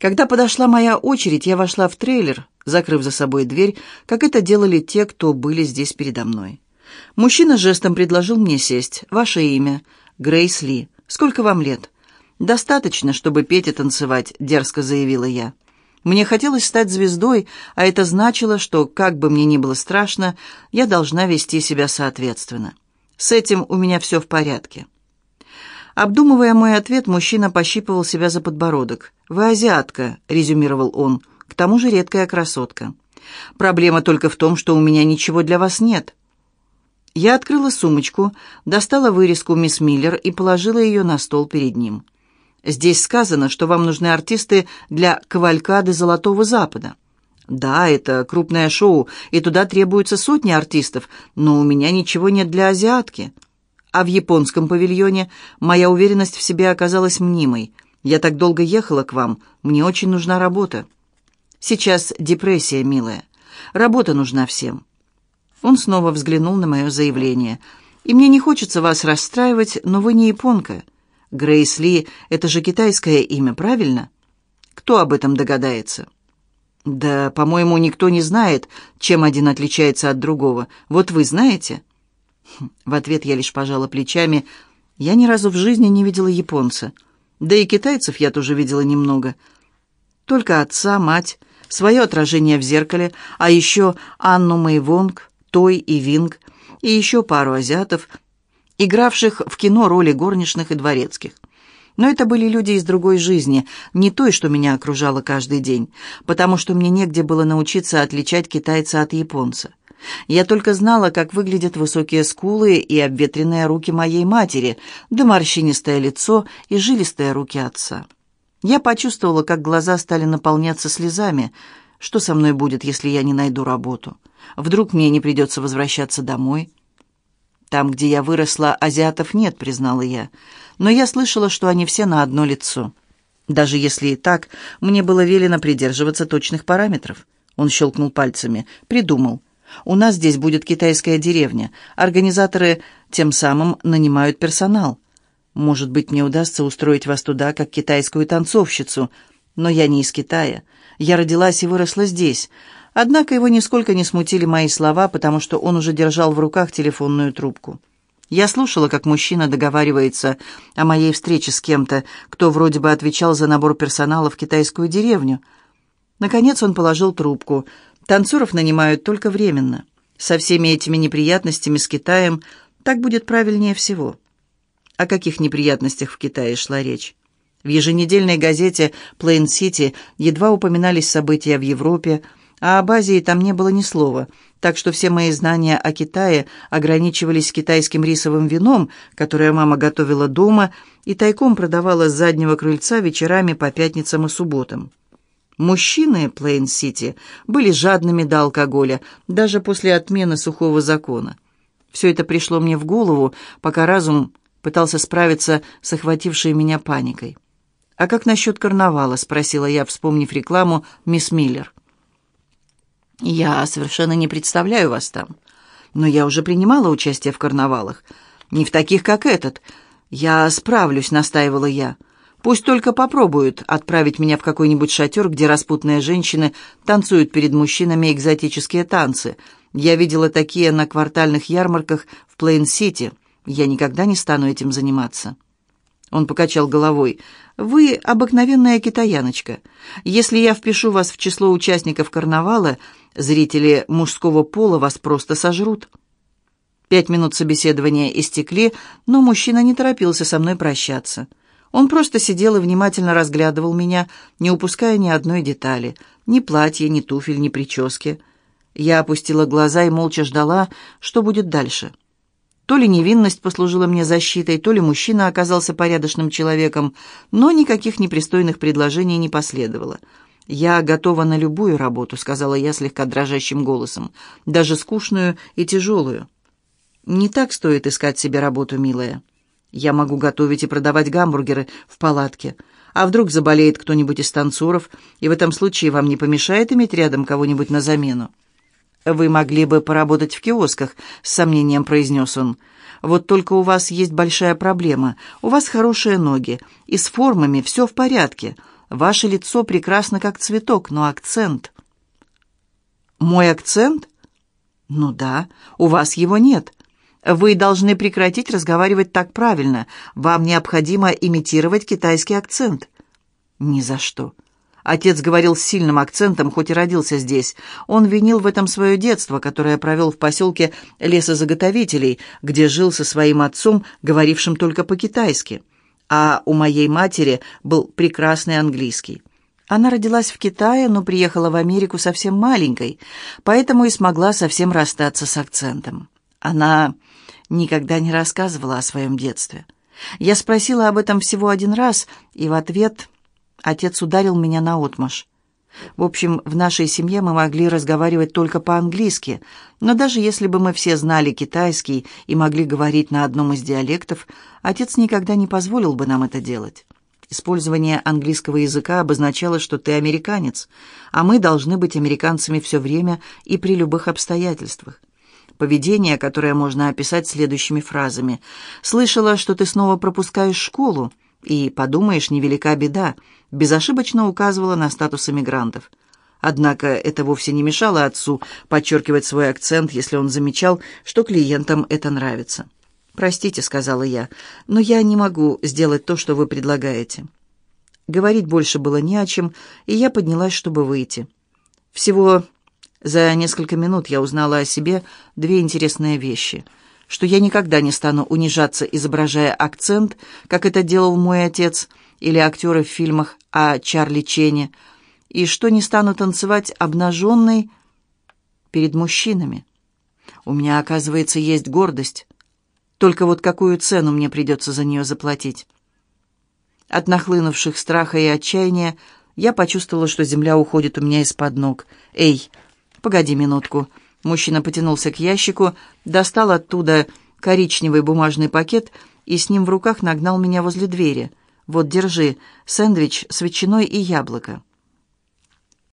Когда подошла моя очередь, я вошла в трейлер, закрыв за собой дверь, как это делали те, кто были здесь передо мной. Мужчина жестом предложил мне сесть. «Ваше имя?» «Грейс Ли. Сколько вам лет?» «Достаточно, чтобы петь и танцевать», — дерзко заявила я. Мне хотелось стать звездой, а это значило, что, как бы мне ни было страшно, я должна вести себя соответственно. С этим у меня все в порядке. Обдумывая мой ответ, мужчина пощипывал себя за подбородок. «Вы азиатка», — резюмировал он, — «к тому же редкая красотка. Проблема только в том, что у меня ничего для вас нет». Я открыла сумочку, достала вырезку мисс Миллер и положила ее на стол перед ним. Здесь сказано, что вам нужны артисты для кавалькады Золотого Запада. Да, это крупное шоу, и туда требуются сотни артистов, но у меня ничего нет для азиатки. А в японском павильоне моя уверенность в себе оказалась мнимой. Я так долго ехала к вам, мне очень нужна работа. Сейчас депрессия, милая. Работа нужна всем. Он снова взглянул на мое заявление. И мне не хочется вас расстраивать, но вы не японка. Грейс Ли — это же китайское имя, правильно? Кто об этом догадается? Да, по-моему, никто не знает, чем один отличается от другого. Вот вы знаете? Хм, в ответ я лишь пожала плечами. Я ни разу в жизни не видела японца. Да и китайцев я тоже видела немного. Только отца, мать, свое отражение в зеркале, а еще Анну Мэйвонг, Той и Винг, и еще пару азиатов — игравших в кино роли горничных и дворецких. Но это были люди из другой жизни, не той, что меня окружало каждый день, потому что мне негде было научиться отличать китайца от японца. Я только знала, как выглядят высокие скулы и обветренные руки моей матери, да морщинистое лицо и жилистые руки отца. Я почувствовала, как глаза стали наполняться слезами. Что со мной будет, если я не найду работу? Вдруг мне не придется возвращаться домой? «Там, где я выросла, азиатов нет», — признала я. «Но я слышала, что они все на одно лицо. Даже если и так, мне было велено придерживаться точных параметров». Он щелкнул пальцами. «Придумал. У нас здесь будет китайская деревня. Организаторы тем самым нанимают персонал. Может быть, мне удастся устроить вас туда, как китайскую танцовщицу. Но я не из Китая. Я родилась и выросла здесь. Однако его нисколько не смутили мои слова, потому что он уже держал в руках телефонную трубку. Я слушала, как мужчина договаривается о моей встрече с кем-то, кто вроде бы отвечал за набор персонала в китайскую деревню. Наконец он положил трубку. Танцоров нанимают только временно. Со всеми этими неприятностями с Китаем так будет правильнее всего. О каких неприятностях в Китае шла речь? В еженедельной газете «Плейн Сити» едва упоминались события в Европе, а об Азии там не было ни слова, так что все мои знания о Китае ограничивались китайским рисовым вином, которое мама готовила дома и тайком продавала с заднего крыльца вечерами по пятницам и субботам. Мужчины Плейн-Сити были жадными до алкоголя, даже после отмены сухого закона. Все это пришло мне в голову, пока разум пытался справиться с охватившей меня паникой. «А как насчет карнавала?» — спросила я, вспомнив рекламу «Мисс Миллер». Я совершенно не представляю вас там. Но я уже принимала участие в карнавалах. Не в таких, как этот. Я справлюсь, настаивала я. Пусть только попробуют отправить меня в какой-нибудь шатер, где распутные женщины танцуют перед мужчинами экзотические танцы. Я видела такие на квартальных ярмарках в Плейн-Сити. Я никогда не стану этим заниматься. Он покачал головой. «Вы обыкновенная китаяночка. Если я впишу вас в число участников карнавала, зрители мужского пола вас просто сожрут». Пять минут собеседования истекли, но мужчина не торопился со мной прощаться. Он просто сидел и внимательно разглядывал меня, не упуская ни одной детали. Ни платья, ни туфель, ни прически. Я опустила глаза и молча ждала, что будет дальше. То ли невинность послужила мне защитой, то ли мужчина оказался порядочным человеком, но никаких непристойных предложений не последовало. «Я готова на любую работу», — сказала я слегка дрожащим голосом, «даже скучную и тяжелую». «Не так стоит искать себе работу, милая. Я могу готовить и продавать гамбургеры в палатке. А вдруг заболеет кто-нибудь из танцоров, и в этом случае вам не помешает иметь рядом кого-нибудь на замену?» «Вы могли бы поработать в киосках», — с сомнением произнес он. «Вот только у вас есть большая проблема. У вас хорошие ноги, и с формами все в порядке. Ваше лицо прекрасно, как цветок, но акцент... Мой акцент? Ну да, у вас его нет. Вы должны прекратить разговаривать так правильно. Вам необходимо имитировать китайский акцент. Ни за что. Отец говорил с сильным акцентом, хоть и родился здесь. Он винил в этом свое детство, которое провел в поселке лесозаготовителей, где жил со своим отцом, говорившим только по-китайски. А у моей матери был прекрасный английский. Она родилась в Китае, но приехала в Америку совсем маленькой, поэтому и смогла совсем расстаться с акцентом. Она никогда не рассказывала о своем детстве. Я спросила об этом всего один раз, и в ответ Отец ударил меня наотмашь. В общем, в нашей семье мы могли разговаривать только по-английски, но даже если бы мы все знали китайский и могли говорить на одном из диалектов, отец никогда не позволил бы нам это делать. Использование английского языка обозначало, что ты американец, а мы должны быть американцами все время и при любых обстоятельствах. Поведение, которое можно описать следующими фразами. «Слышала, что ты снова пропускаешь школу?» и, подумаешь, невелика беда, безошибочно указывала на статус эмигрантов. Однако это вовсе не мешало отцу подчеркивать свой акцент, если он замечал, что клиентам это нравится. «Простите», — сказала я, — «но я не могу сделать то, что вы предлагаете». Говорить больше было не о чем, и я поднялась, чтобы выйти. Всего за несколько минут я узнала о себе две интересные вещи — что я никогда не стану унижаться, изображая акцент, как это делал мой отец или актеры в фильмах о Чарли Чене, и что не стану танцевать обнаженной перед мужчинами. У меня, оказывается, есть гордость. Только вот какую цену мне придется за нее заплатить? От нахлынувших страха и отчаяния я почувствовала, что земля уходит у меня из-под ног. «Эй, погоди минутку!» Мужчина потянулся к ящику, достал оттуда коричневый бумажный пакет и с ним в руках нагнал меня возле двери. «Вот, держи, сэндвич с ветчиной и яблоко».